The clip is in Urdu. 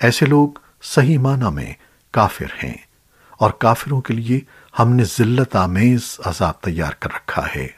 ایسے لوگ صحیح معنی میں کافر ہیں اور کافروں کے لیے ہم نے ذلت آمیز عذاب تیار کر رکھا ہے۔